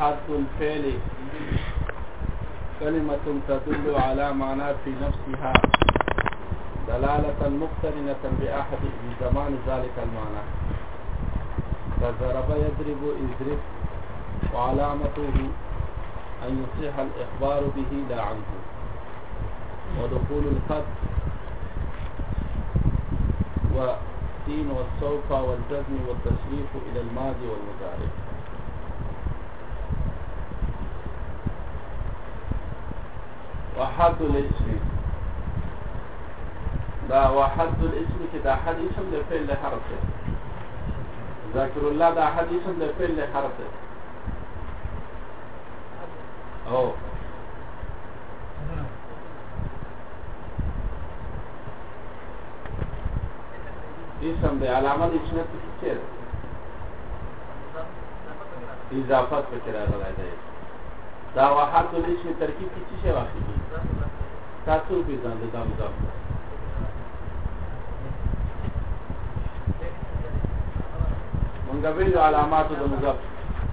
حرف الفعل كلمة تدل على معنى في نفسها دلالة مقترنة بأحد زمان ذلك المعنى فضرب يضرب اضرب وعلامته أن يصيح الإخبار به لا عنه ودخول الخط والسين والسوف والجزم والتشريف إلى الماضي والمضارع وحد الاسم دا وحد الاسم کې دا حد اسم د فعل حرف دی ذکر الله دا حد اسم د فعل حرف دی او اسم دی علامه د اسم څه ده اضافه فکر راغلی دی دا واحد د نشي ترکیب کې څه شی واخلي تاسو به ځان د تاسو ځان مونږ به علامات د مضاف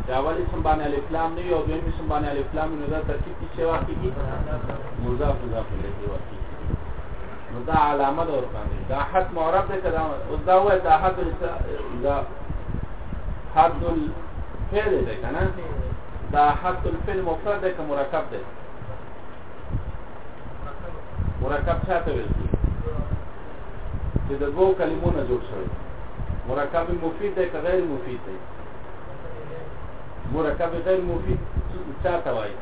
دا اول اسم باندې الاسلام نه یو دویم اسم باندې الاسلام نه دا ترکیب کې څه واخلي مضاف مضاف له واخلي نو دا علامه ده ورته دا حد معرب ده کلام او دا هو دا حد دا حد الفعل ده کنه دا حد الفعل مفرد ده که مرکب ده مرکب چاته ویل چې د دوو کلمو نه جوړ شوی مرکب مفید ده که غیر مفید ده مرکب غیر مفید چاته وایي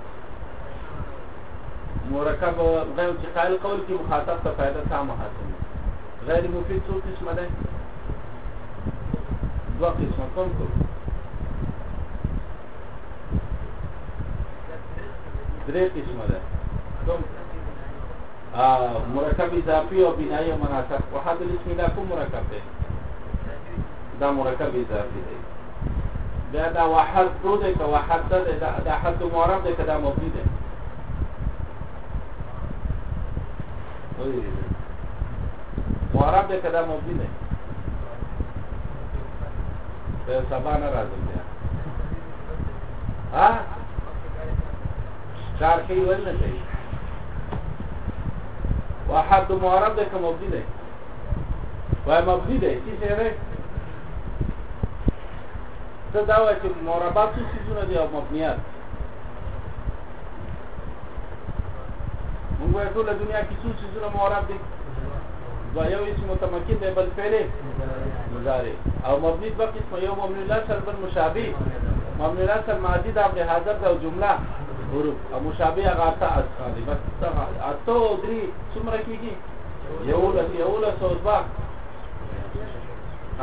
مرکب غیر چې قائل قول کې مخاطب ته فائدہ تام حاصل غیر مفید څو قسمه ده دوه قسمه کوم کوم درې قسمه ده مرکب اضافي او بنایي مناسب په حد الاسم دا کوم مرکب دی دا مرکب اضافي دی دا دا واحد دو دی که واحد ده دی دا حد معرب دی که دا مبني دی معرب دی که دا مبني دی په سبا نه راځم بیا ها دار کوي ول نه کوي واحد معرب ده کوم مبدي ده وای مبدي ده چې څه ده ته دا وایي چې معربات څه چیزونه دي او مبنيات موږ په ټول دنیا کې څه چیزونه معرب دي دا یو اسم متمکن دی بل فعل مضارع او مبني په قسم یو مبني لا سر بل مشابه مبني لا سر ماضي دا به حاضر دا جمله حروف او مشابه هغه ته اصحاب بس ته اته او دري څومره کیږي یو لس یو لس او ځبا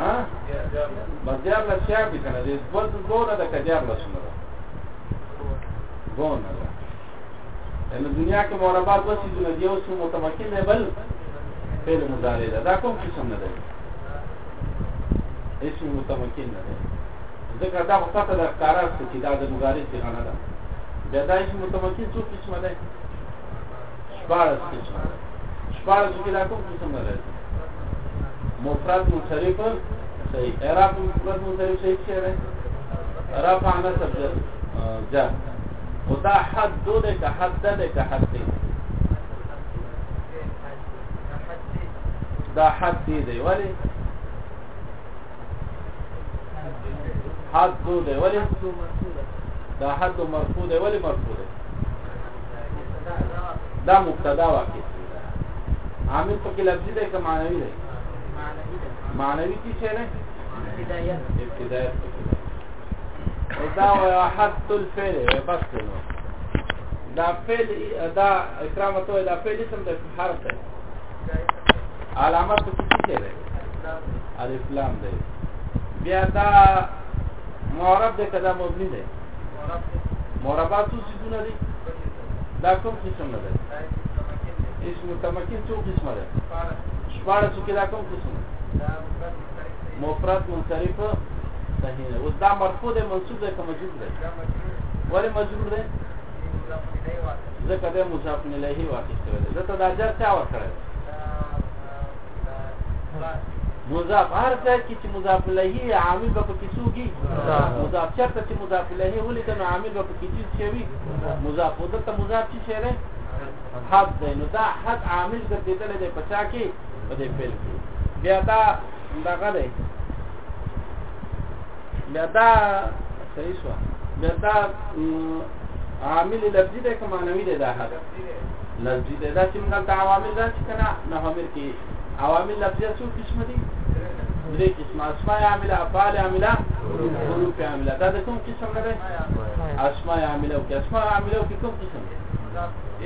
ها بس دیار لس شابه کنه دې ځبوت ګوره د کډیار لس نه ګونه ان دنیا کې مربع دوه شیونه دی اوس متمکن دی بل فعل مضارع ده دا کوم قسم نه دی اسم متمکن نه دی ځکه دا وخت ته د کارا څخه دا د مضارع څخه نه ده جدای کې متمکن څو قسمه ده شپارس قسمه شپارس کې دا کوم قسمه ده مفرد منصرف صحیح اعراب مفرد منصرف صحیح څه ده اعراب معنا سبب جا ودا حد دو ده که حد ده که حد ده دا حد دی ولی حد دو دی ولی دا حد مرفوع دی ولی مرفوع دی دا مبتدا واقع عامل پکې لفظي دی که معنوي دی معنوي څه شی نه ابتدایات ابتدایات دا وحد الفعل بس نو دا فعل دا اکرامته دا فعل سم د حرف دی علامات څه شی دی الف لام دی بیا دا معرب دی کدا مبني دی مربع څو سیزونه دي دا کوم قسم نه ده اسم متمکن څو قسم ده شپاره څو کې دا کوم قسم مفرد منصرف صحیح ده اوس دا مرفوع ده منصوب ده کوم مجرور ده ولې مجرور ده ځکه دا مضاف الیه واقع شوی ده دا ته دا جر چا ورکړی مضاف هر ځای کې چې مضاف الیه عامل به پکې سوګي مضاف چرته چې مضاف الیه ولیکو نو عامل به پکې چیز شي مضاف ودته مضاف چی شي نه حد دی نو دا حد عامل ګرځیدل دی پچا کې په دې فعل کې بیا دا دغه دی بیا دا صحیح شو بیا دا عامل لفظي دی که معنوي دی دا حد لفظي دی دا چې موږ دا عوامل دا چې کنه نه عامل کې عوامل لفظیه څو قسم دي درې قسمه اسماء عامله افعال عامله حروف عامله دا د کوم قسم نه ده اسماء عامله او اسماء عامله او کوم قسم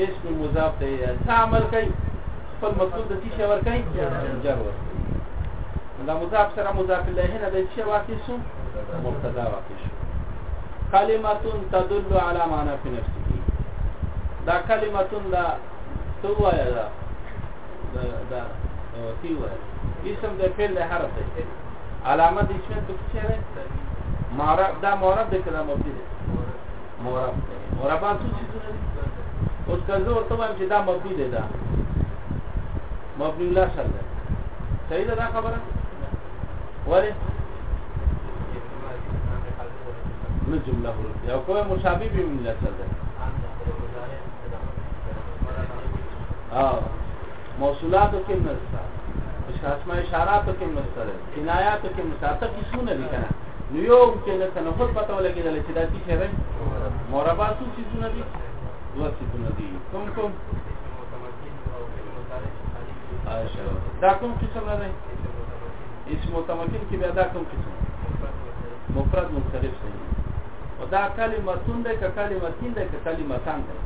اسم مضاف ته تعمل کوي خپل مطلوب د څه ور کوي جر ور دا مضاف سره مضاف الیه نه د څه واقع شو مبتدا واقع شو کلمه تدل علی معنی فی نفسه دا کلمه دا تو وایا دا دا فیل وایي اسم د فعل له حرف دی علامه د اسم په څه راځي معرب دا معرب د کلام مبتدی دی معرب معربان څه چیزونه دي اوس کله ورته وایم چې دا مبني دی دا مبني لا شر دی صحیح ده دا خبره ولی نو جمله یو کومه مشابه به ملت سره ده اه موصولات کې نشته اشخاصما اشارات کې نشته کنایات کې نشته ته قسمونه دي کنه نو یو چې له تنفس پته ولګېدل چې دا څه شی مربع څه چیزونه دي دوه چیزونه دي کوم کوم دا کوم قسم نه دی اسم متمکن کې بیا دا کوم قسم مفرد منصرف دی او دا کلمتون دی که کلمتین دی که کلمتان دی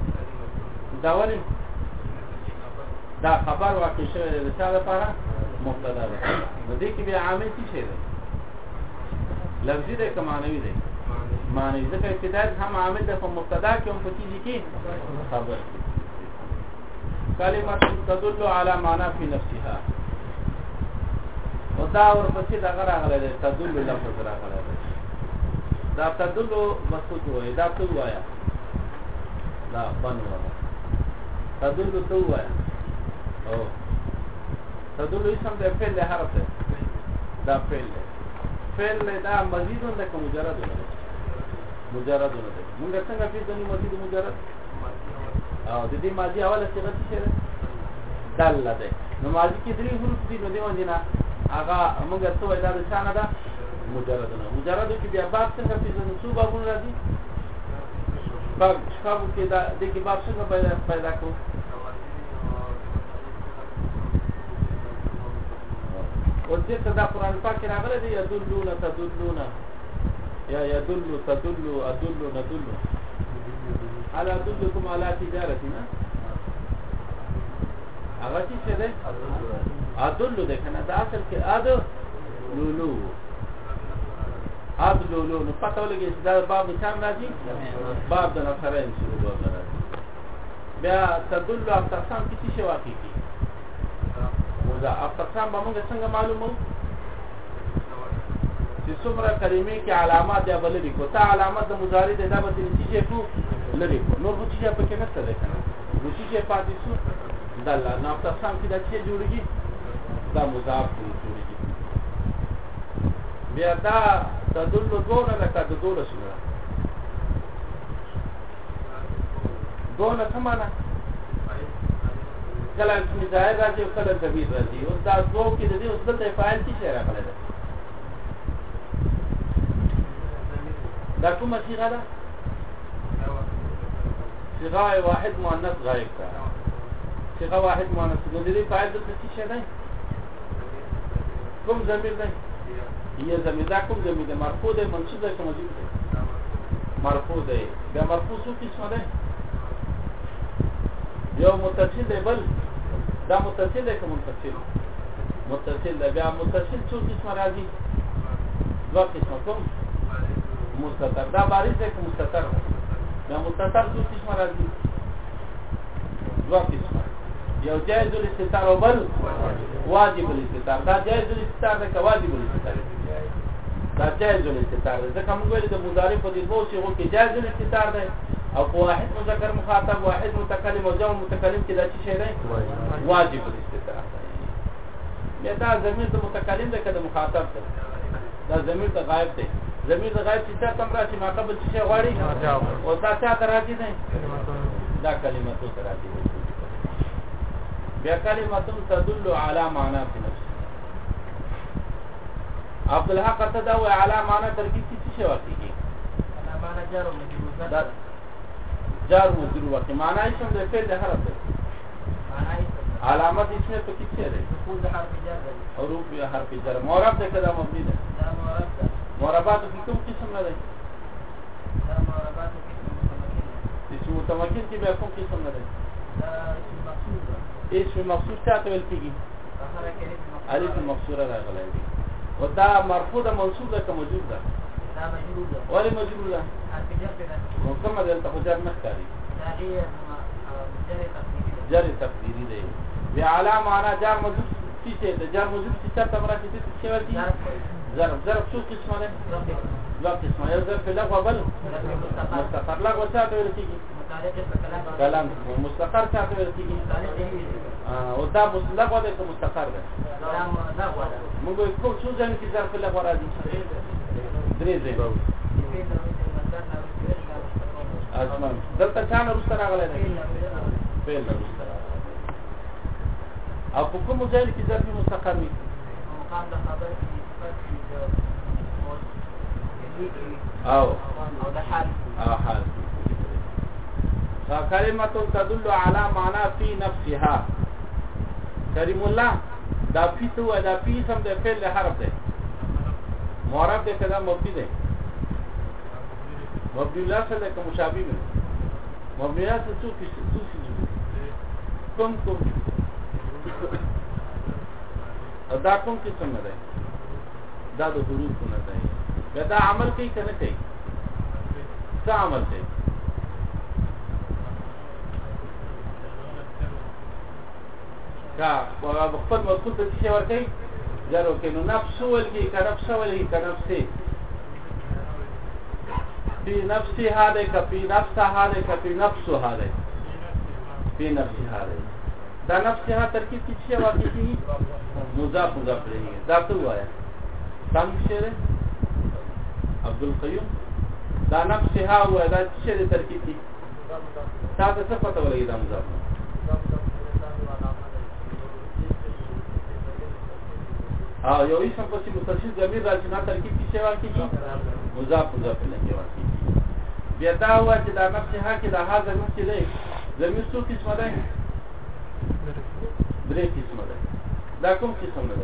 دا ولې دا خبر واقع شوی دی چې لپاره مبتدا ده نو دې کې بیا عامل څه شی دی لفظي دی که معنوي دی معنی ځکه ابتداء هم عامل ده په مبتدا کې هم پکې کې خبر کلمه تدل على معنا في نفسها ودا ور پسې دا راغله ده تدل لفظ راغله ده دا تدل مسعود وایي دا تو وایا دا بنو تدل تو وایا تدل اسم ده فعل ده حرف ده ده فعل ده فعل ده مزید ده که مجرد ده مجرد ده موږ څنګه فعل ده مزید مجرد او د دې ماضی اوله صيغه څه ده دل ده نو ماضی کې درې حروف دي نو دیو جنا هغه موږ څه وایو دا څنګه ده مجرد نه مجرد کې بیا باب څه په ځینې څو بابونه راځي باب څه کې دا د کې باب څنګه پیدا پیدا کوو ورته ته دا قران پاک راغله دی یذلون تذلون یا یذل تذل ادل نذل على ادلكم على تجارتنا هغه چې څه ده ادل ده کنه دا اصل کې اد لولو اد لولو نو پته ولګي چې دا باب چان راځي باب د نفرین شروع وکړه بیا تدل او تقسیم کې څه واقع کی دا اقسام به موږ څنګه معلومو چې څومره کلمې کې علامات یا بلری کو ته علامات د مضارع د دابت نتیجې کو لری کو نور څه چې پکې نشته ده کنه نو چې پاتې شو دا لا نو اقسام کې دا چې جوړیږي دا مضاف جوړیږي بیا دا تدل دونه لکه د دوله شنو دونه څه معنی کله مزای راځي او کله کبیر راځي او دا دوه کې د دې اصل ته فایل څه راغلی ده دا کومه صيغه ده صيغه واحد مؤنث غائب ده صيغه واحد مؤنث د دې فایل د څه ده کوم ضمیر ده یا ضمیر دا کوم ضمیر ده مرفوع ده منصوب ده کوم ضمیر ده مرفوع ده بیا مرفوع څه قسمه ده یو متصل دی بل دا متصل دی که منفصل متصل دی بیا متصل څو قسمه راځي دوه قسمه کوم مستتر دا بارز دی که مستتر دا مستتر څو قسمه راځي دوه قسمه یو جایز الاستتار او بل واجب الاستتار دا جایز الاستتار دی که واجب الاستتار دا جایز الاستتار دی ځکه موږ ویل د مضارع په دې دوه شیانو کې جایز الاستتار دی او په واحد مذکر مخاطب واحد متکلم او جمع متکلم کې دا څه شی دی واجب الاستتار یا دا زمير د متکلم ده کده مخاطب ده دا زمير د غائب ده زمير د غائب چې تاسو تم راشي ما قبل څه شی غواړي او دا څه راځي نه دا کلمتو راځي بیا کلمتون تدل علی معنا فی نفس عبد الحق تدوی علی معنا ترکیب کی څه واقعي علامه جرم مجرور جار مجرور وقت معنی اسم ده فعل ده حرف ده علامت اسم تو کس سے ده سکون ده حرف جر ده حروف یا حرف جر معرب ده کدا مبنی ده ده معرب ده معربات کی کوم قسم نه ده ده معربات کی اسم متمکن کی به کوم قسم نه ده ده اسم مقصود ده اسم مقصود څه ته ویل کیږي الف مقصوره راغلی ده او دا مرفوع ده منصوب ده که موجود ده ولی مجبور ده نو کومه دلته خو جر نه ښکاري جر تقدیري دی بیا علا معنا جر مجبور څه شی ده جر مجبور څه چرته مراتب څه شی ورتي ظرف ظرف څو قسمه ده لا قسمه یو ظرف لغو بل مستقر لغو څه ته ویل کیږي کلام مستقر څه ته ویل کیږي او دا لغو ده که مستقر ده موږ کوم څه ځان کې ظرف لغو راځي درې ځای به اسمان دلته چا نه رسته راغلی دی فعل نه رسته راغلی او په کوم ځای کې ظرف مستقر وي مقام د خبر کې صفت او او د حال او حال فكلمة تدل على معنى في نفسها کریم الله دا فی تو دا فی سم د فعل حرف دی معرب دی کدا مبنی دی مبنی لا څه ده کوم شابه دی مبنی لا څه څه څه څه کوم کوم ادا کوم کې څنګه دی دا د حروف نه دی دا عمل کوي کنه کوي څه عمل کوي دا په خپل مضبوط د شي ور کوي جرو کې نو نفس ول کې کرفس ول کې کرفسي فی نفسی هاده کفی نفسه هاده کفی نفسو هاده فی نفسی هاده دا نفسی ها ترکیب کی چیه واقعی کی مضاف مضاف رہی دا تو آیا سام شعر ہے عبدالقیوم دا نفسی ها ہوا دا چیه ترکیب کی تا ته څه پته ولګی دا مضاف او یو اسم پسې متصل ضمیر راځي نه ترکیب کې څه واکې مضاف مضاف الیه واکې بیا دا و چې دا نفس ها کې دا هاذا نفس دی ضمیر څو قسمه ده درې قسمه ده دا کوم قسم ده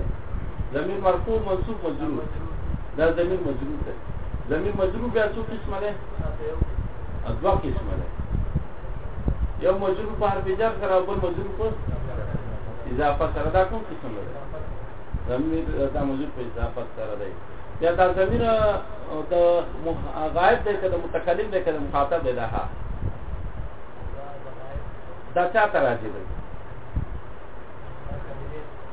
ضمیر مرفوع منصوب مجرور دا ضمیر مجرور ده ضمیر مجرور بیا څو قسمه ده دوا قسمه ده یو مجرور په حرف جر سره بل مجرور په اضافه سره دا کوم قسم ده زمیر دا موجود په اضافت سره دی یا دا زمیر د غائب دی کده متکلم دی کده مخاطب دی ده دا چا ته راځي دی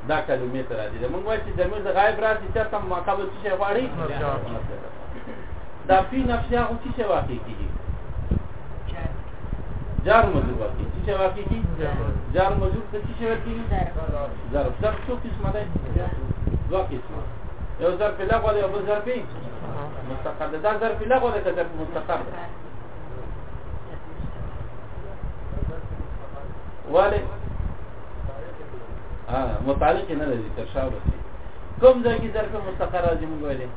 دا کلمې ته راځي دی موږ وایو چې زمیر د غائب راځي چې تم مقابل څه شي غواړي دا فی نفسه هغه څه واقع کیږي جار مجبور کیږي چه واقع کی جار موجود څه شي ورکی زر زر څو قسمه ده دوا قسمه یو زر په لغوه یو زر په مستقر ده دا زر په لغوه ده زر مستقر ده والي ها متعلق نه لري تر شاو کوم ځای کې ظرف مستقر راځي موږ ویلې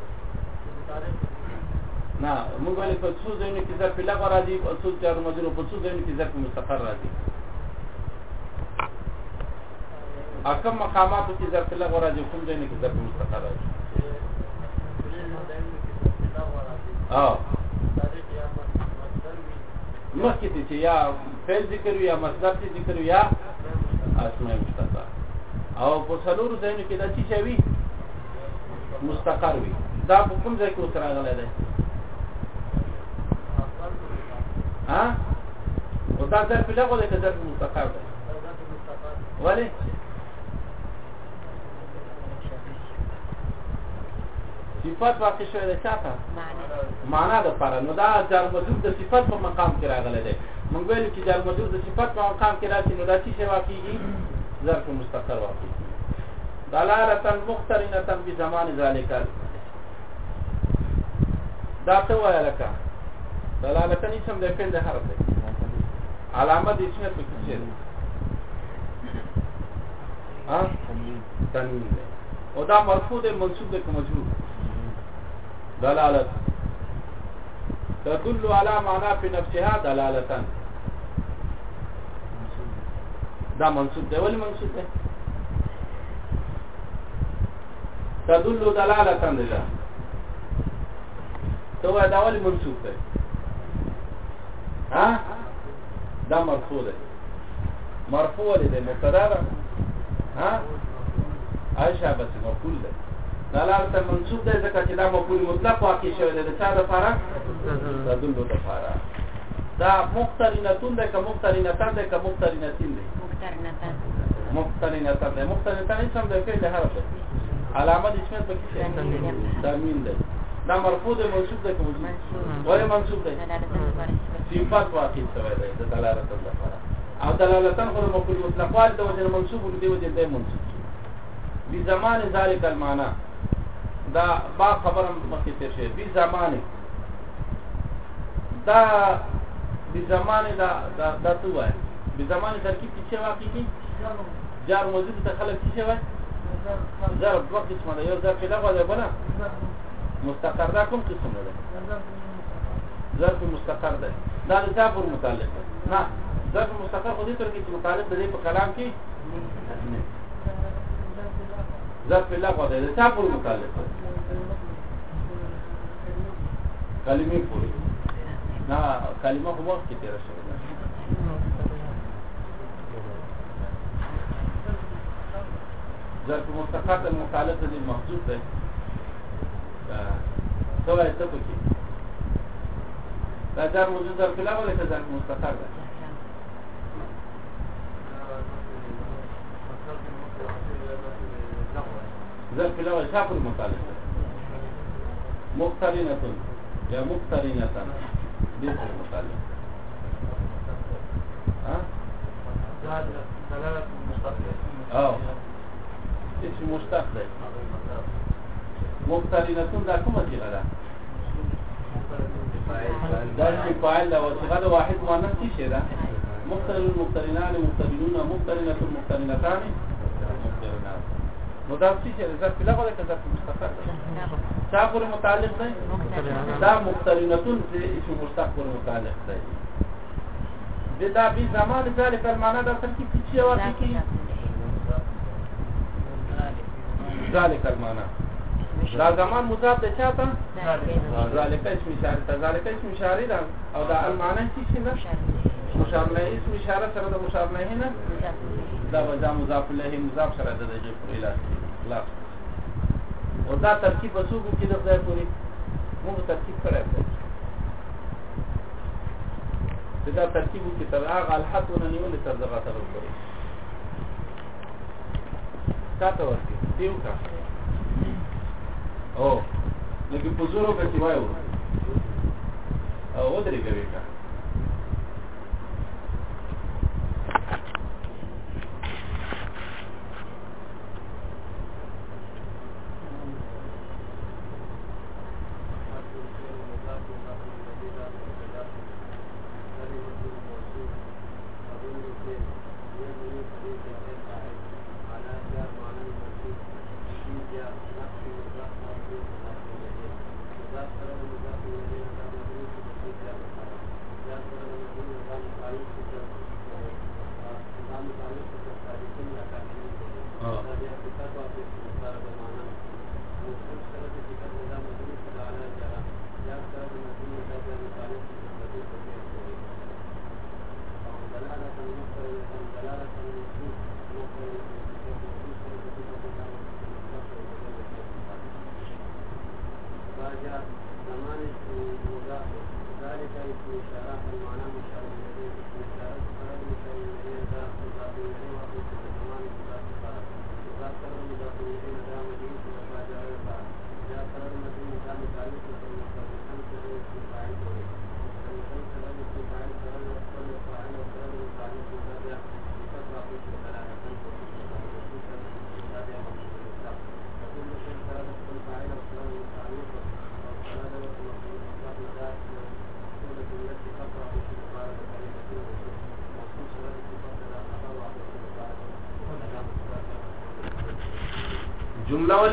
نه موږ ولې په څو ځینو کې ظرف لغو راځي او څو چار مجرور په څو ځینو کې ظرف مستقر راځي اکم مقامات کې ظرف لغو راځي کوم ځینو کې ظرف مستقر راځي اه مخکې چې یا فعل ذکر یا مصدر ذکر یا اسماء مشتقه او په څلورو ځینو کې دا چې شوی مستقر وي دا په کوم ځای کې وترغله ده ها او دا ظرف لغو دی که ظرف مستقر دی ولی صفات واقع شوی ده چاته معنا د پاره نو دا جار مجرور د صفات په مقام کې راغلی دی مونږ ویل چې جار مجرور د صفات په مقام کې راځي نو دا چې شی واقعي ظرف مستقر واقع دلالتا مخترنه بزمان ذالک دا څه وایلکه Dalaleten isem defende harfi. Alamet ismi fikir. Ha? Tanvin de. O da marfu de mansub de mecrur. Dalalet. تدل على معنا في نفسها دلالة دا منصوب ده ولی منصوب ده تدل دلالة ده تو دا ولی منصوب ده ها دا مرفوع ده مرفوع ده مبتدا ده ها عائشہ بس مقبول ده دا لار ته منصوب ده ځکه چې دا مقبول مطلق واقع شوی ده د چا لپاره تدل لپاره دا مقترنتون ده که مقترنتان ده که مقترنتین ده مقترنتان مقترنتان ده مقترنتان اسم ده فعل حرف علامه د اسم په کې تامین ده دا مرفوع ده منصوب ده که منصوب ده ولې منصوب ده صفات واقع شوی دی د دلالت لپاره او دلالتن خو مقول مطلق وال د وجه منصوب دی وجه دی منصوب دی زمان ذالک المعنا دا با خبر مخکې تیر شوی دی زمان دا دی زمان دا دا دا تو وای دی زمان ترکیب کې څه واقع کی جار موجود ته خلق څه وای زر دوه قسمه ده یو زر خلاف ده بنا مستقر ده کوم قسم ده ظرف مستقر ده دا د چا پر متعلق نه ظرف مستقر خو دې تر کې چې متعلق دی په کلام کې ظرف الله خو دې د چا پر متعلق کلمې پورې نه کلمه خو وخت کې تیر شوی ظرف مستقر متعلق دی محذوف دی څه وایي څه پکې دا جار وجود در خلاف ولا جار مستقر ده ظرف الاول شاف المطالب مقترنة يا مقترنة باسم المطالب اه اسم مشتق ده مقترنة دا کومه صيغه ده دا چې فاعل دا وصيغه د واحد مؤنث کې شه دا مقترن مقترنان مقترنون مقترنه مقترنتان مقترنات مضاف چې شه دا په لغه کې ځکه مستقر دا پورې متعلق دی دا مقترنتون چې مشتق پورې متعلق دی دا به زمان ذلك المعنى دا سر کې پیچې واقع کې ذلك المعنى دا زمان مضاف د چاته ذالک اسم اشاره ته ذالک اسم اشاره ده او دا المعنی څه شي نه مشار له اسم اشاره سره د مشار له نه دا وجا مضاف له مضاف سره د دې فعل لا او دا ترکیب وسوګو کې د خدای پوری موږ ترکیب کړی دی دا ترکیب کې تر هغه الحتونه نیول تر دغه تر پوری تاسو ورته دیو کا او نو کې په زور او په سیوایو او درې کوي کا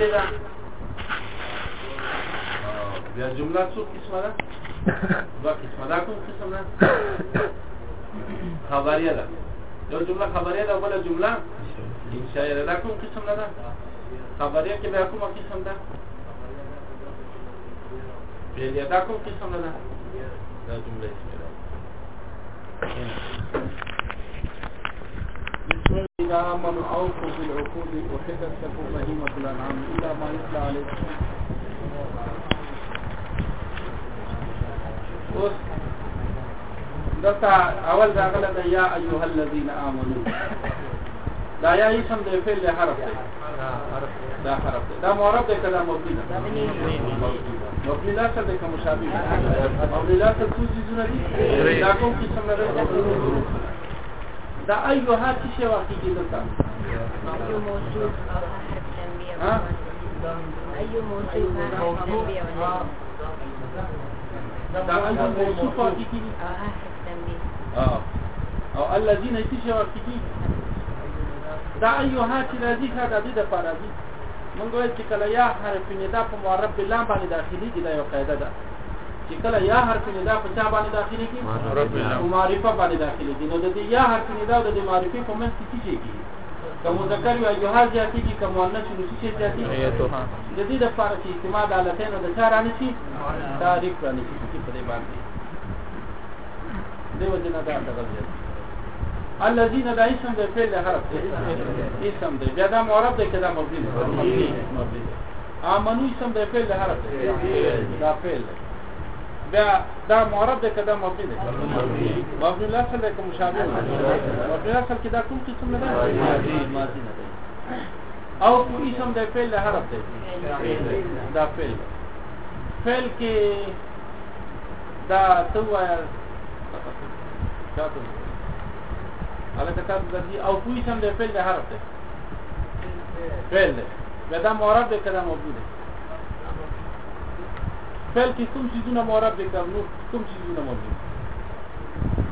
ولې دا بیا جمله څو قسمه ده دا قسمه ده کوم قسم ده خبریه ده یو جمله خبریه ده بل جمله انشائیه ده دا کوم قسم ده خبریه کې بیا کوم قسم ده فعلیه دا کوم قسم ده دا جمله الذين آمنوا أوفوا بالعقود أحدت لكم بهيمة الأنعام إلا ما يتلى عليكم اوس دتا اول داغله د یا ایها الذين آمنوا دا یا اسم د فعل له حرف دی دا حرف دی دا معرب دی کله مبنی ده مبنی ده څه د کوم شابه مبنی ده څه څه دي دا کوم قسم نه ده دا ایوها څه شی واقع کیږي دا ایو موصوف او ایو موصوف دا ایو موصوف واقع کیږي او الذين څه شی واقع کیږي دا ایوها چې راځي دا د لپاره دي موږ وایو چې کله یا حرف ندا په معرب بالله باندې داخلي دي دا یو قاعده ده چې کله یا حرف ندا په چا باندې داخله کی او معرفه باندې داخله کی نو د دې یا حرف ندا او د معرفه په منځ کې څه کی کوم مذکر یو ایها ذاتی کی کوم مؤنث نو څه ذاتی د دې د فارسی اعتماد علتین د چا رانی شي تاریخ رانی شي په دې باندې دیو جنا دا دغه الذين دا اسم د فعل حرف دی اسم دی بیا دا معرب دی کدا مبني مبني امنو اسم د فعل حرف دی دا فعل دی بیا دا معرب ده کدا مبني ده مبني الاصل ده کوم مشابه مبني الاصل کدا کوم قسم نه ده او کو اسم ده فعل له حرف ده دا فعل فعل کې دا توایا تاسو الکه تاسو ځدی او کو اسم ده فعل له حرف ده فعل ده دا معرب ده کدا مبني ده فعل کې کوم چیزونه معرب دي کوم نو کوم چیزونه مبني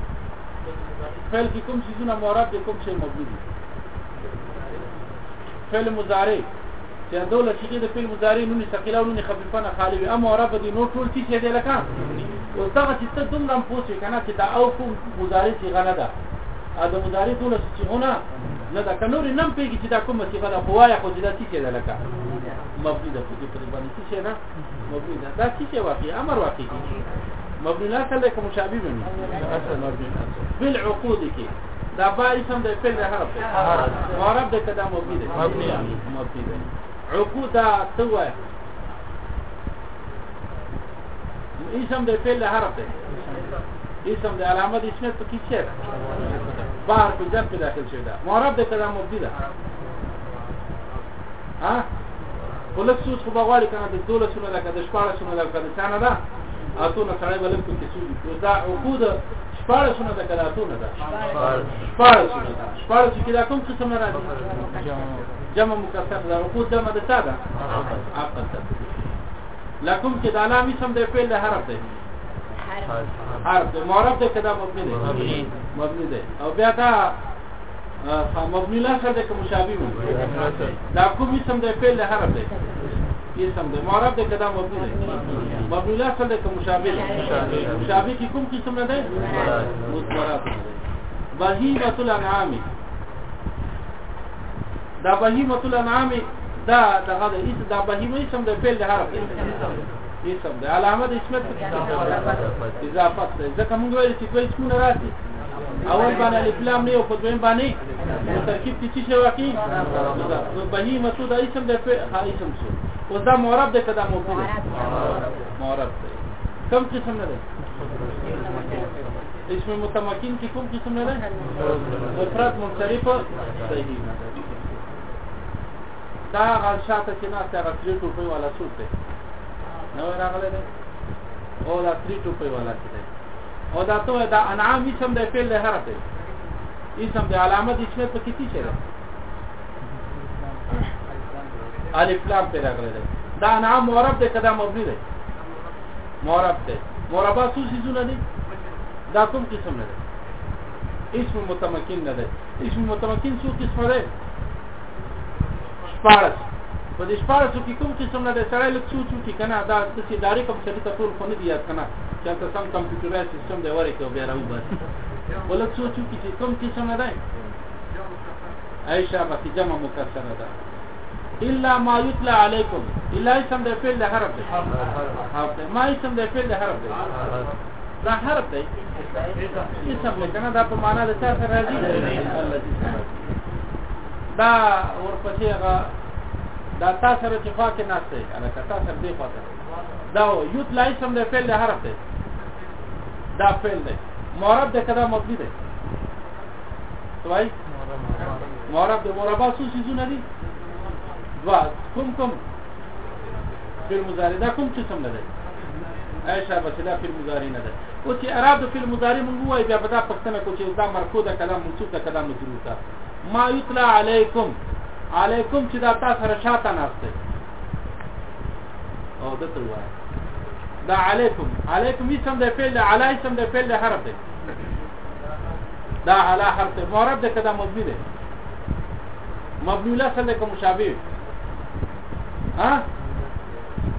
فعل کې کوم چیزونه معرب دي کوم شی مبني دي فعل مضارع چې دوله چې د فعل مضارع نون ثقيله نون خفيفه نه خالي وي اما معرب دي نو ټول څه دي لکه او څنګه چې ته دومره پوښتې کنه چې دا او کوم مضارع چې غنه ده ا د مضارع دوله چې هونه نه دا کنوري نم پیږي چې دا کومه صفه ده خو وایا خو دا څه دي لکه مبني ده په دې باندې څه نه مبني ده دا څه واقعي امر واقعي مبني لا کله کوم شابه بني اصل مبني بالعقود کې دا باعث هم د فعل نه حرف معرب ده کدا مبني ده مبني مبني ده عقود توا اسم د فعل حرف ده اسم د علامه د اسم په کې څه ده بار په ځب کې داخل شوی ده معرب ده کدا مبني ده ها ولک سوس خو بغواړي کنه د دولسونو لکه د شپارسونو لکه د ثانه ده اتونه سړی بلک په کیسو دي دا عقود شپارسونو ده کله اتونه ده شپارسونو ده شپارسونو کې دا کوم قسم نه راځي جمع مکثر ده عقود ده مده تا ده عقد ده لکم کې د علامې سم د فعل حرف ده حرف حرف معرب ده کدا مبني ده مبني ده او بیا دا مبني لفظ ده که مشابه دا کوم اسم ده فعل حرف ده اسم ده معرب ده کدا مبني ده مبني لفظ ده که مشابه ده مشابه کی کوم قسم نه ده مضطرب بهیمه الانعام دا بهیمه الانعام دا دغه د اس د بهیمه اسم د فعل حرف اسم د علامه د اسمت اضافه ځکه موږ ویل چې کوم اسم نه راځي اول باندې الفلام نه او په دویم باندې ترکیب کې څه شو کی نو بهي مسعود اسم د اسم شو او دا معرب ده کدا موکول معرب ده کوم قسم نه ده اسم متمکن کې کوم قسم نه ده مفرد منصرف صحیح دا غل شاته چې نه تا غل ټوپي والا سوت ده نو راغله ده او دا 3 ټوپي والا څه ده او دا تو دا انعام اسم د فعل له حرف اسم د علامت اسمه په کې څه ده الف لام پیدا کړل دا انعام معرب ده کدا مبني ده معرب ده معربه څه سيزونه دي دا کوم قسم نه ده اسم متمکن نه ده اسم متمکن څو قسم ده شپارس په دې شپارس کې کوم قسم نه ده سره لکه څو څو کې کنه دا څه داري کوم څه ته ټول خو نه دي یاد کنه چې تاسو سم کمپیوټر سیستم دی وری کې به راو بس ولک سوچو چې کوم کې څنګه دی عائشہ باقي جمع مکسره ده الا ما یتلا علیکم الا اسم د فعل حرف دی ما اسم د فعل حرف دی دا حرف دی اسم لکنه دا په معنا د څه راځي دا ورپسې هغه دا تا سره چې خوا کې ناشته الکه تا سره دی خوا ته دا یوټلایز هم د فعل له حرف دی دا فعل دی معرب د کدا مبني دی سوای معرب د مربع څه سيزونه دي دوا کوم کوم فعل مضارع دا کوم قسم نه دی عائشہ بسلا فعل مضارع نه دی او چې اراده فعل مضارع موږ وایي بیا په دا پښتنه کو چې دا مرکو د کلام منصوب د کلام مجرور ما یطلع علیکم علیکم چې دا تاسو سره شاته ناشته او دا څه وایي دا علیکم علیکم اسم د فعل علی اسم د فعل حرف دی دا علی حرف دی معرب دی کدا مبنی دی مبنی الاصل دی کوم مشابه ها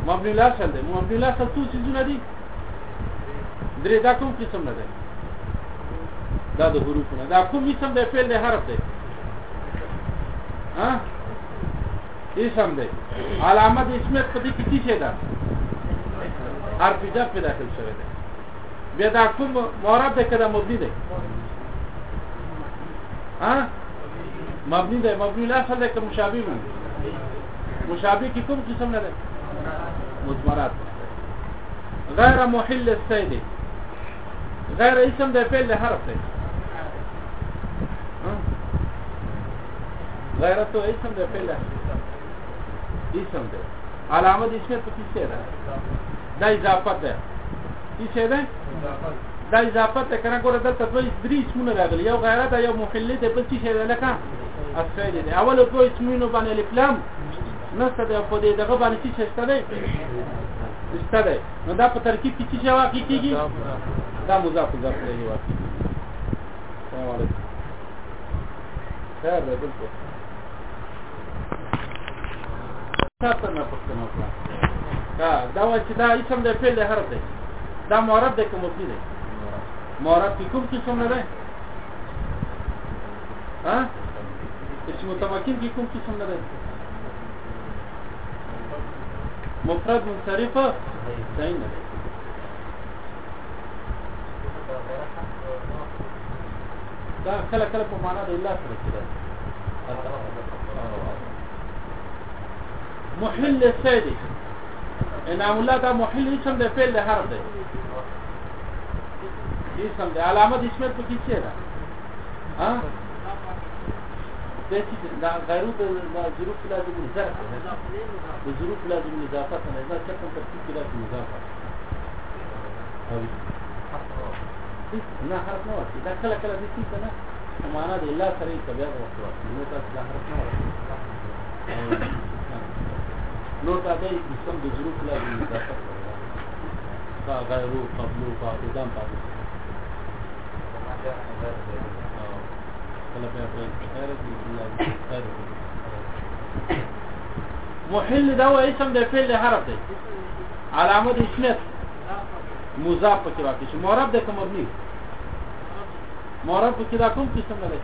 مبنی الاصل دی مبنی الاصل څه څه دی درې دا کوم قسم نه دی دا د حروف نه دا کوم اسم د فعل حرف دی ها اسم دی علامه د اسم په دې کې څه ده حرف جر په داخل شوی دی بیا دا کوم معرب ده کده مبني دی ها مبني دی مبني لا څه ده که مشابه من مشابه کې کوم قسم نه ده مضمرات غیر محل السيد غیر اسم ده فعل حرف دی غیرت تو اسم ده فعل اسم ده علامه د اسم په څه ده دا اضافت ده څه ده دا اضافت ده کنه ګوره دلته دوه درې اسمونه راغلي یو غیرت یو محل ده بل څه ده لکه اسفل ده اول دوه اسمونه باندې الفلام نسته ده په دې دغه باندې څه شته ده شته ده نو دا په ترکیب کې څه واقع کیږي دا مضاف مضاف الیه واقع السلام علیکم خیر ده بالکل تاسو نه پوښتنه وکړه دا و چې دا اسم د فعل حرف دی دا معرب دی کوم دی معرب په کوم قسم نه دی ها چې متمکن کې کوم قسم نه دی مفرد منصرف صحیح نه دی دا کله کله په معنا د الله سره کېږي محل ثاني ان الله دا محل اسم د فعل له حرف دی اسم دی علامه اسم په کې څه ها د چې دا غیرو ظروف لازم اضافه ده ظروف لازم اضافه نه دا څه کوم ترتیب کې لازم اضافه حرف نه دا کله کله د څه نه الله سره تبعه وقت وقت تاسو دا حرف نه لوټه دې کوم د ظروف لا دې کا غیرو قبلو کا قدام پاتې محل دا وایي سم د فعل حرف دی علامه د اسمیت مضاف پکې راکې چې معرب د کوم مبني معرب پکې دا کوم قسم نه دی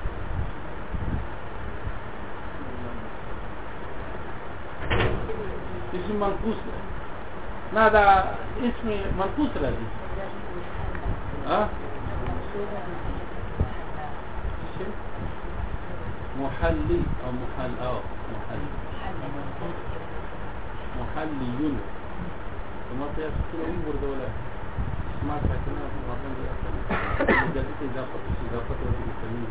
اسم منقوص ماذا اسم منقوص لدي ها محلي أو محل أو آه، محلي محلي وما فيها سكون أمور دولة ما ساكنها في الوطن دي أصلا إضافة إضافة وتسميه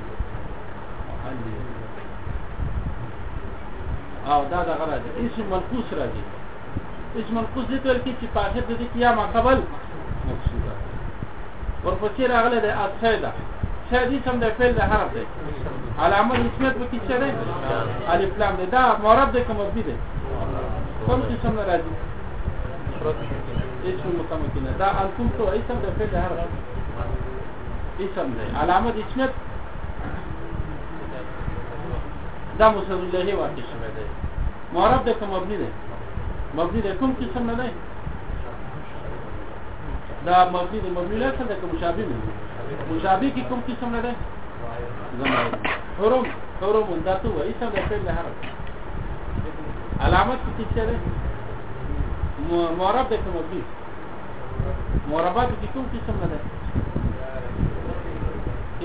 محلي أو آه، ده ده غرض اسم منقوص راجي اسم القدس ذکر کی چې په اخر د کیا ما قبل ورپسې راغله د اصحیدا شادي سم د فعل د حرف دی علامه اسمت په کې څه ده الف لام ده دا مراد د کوم دی ده کوم قسم نه راځي اسم متمکنه دا انتم تو اسم د فعل د حرف اسم ده علامه اسمت دا مسلم الله واقع شوه ده معرب د کوم مبني ده مبني د کوم قسم نه دی دا مبني د مبني له څخه کوم مشابه نه مشابه کی کوم قسم نه دی زمایي حرم حرم ذاتو وایي څه د فعل حرف علامت کی څه ده معرب د کوم مبني معربات کی کوم قسم نه دی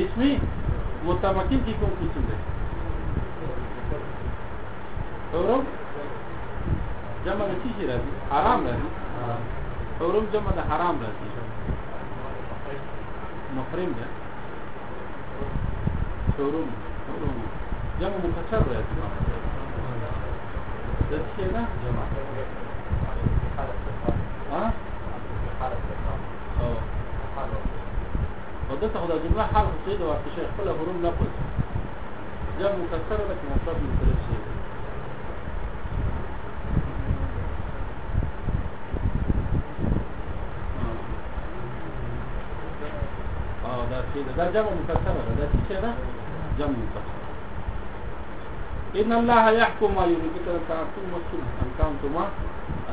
اسمي متمکن کی کوم قسم ده حرم جمع د څه راځي حرام راځي حرم آه. جمع د حرام راځي محرم ده حرم جمع مكسر راځي د څه نه جمع ها آه؟ آه. وده تاخد جمله حرف سيد وارتشاء كل حروم نقص جمع مكسر لكن مصاب من كل ده جمع مفسره ده كده جمع مفسره ان الله يحكم ما يريد كده تعرفون مكتوب ان كنتم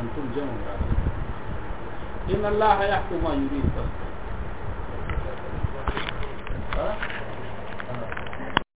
انتم جمع ان الله يحكم ما يريد فسر. ها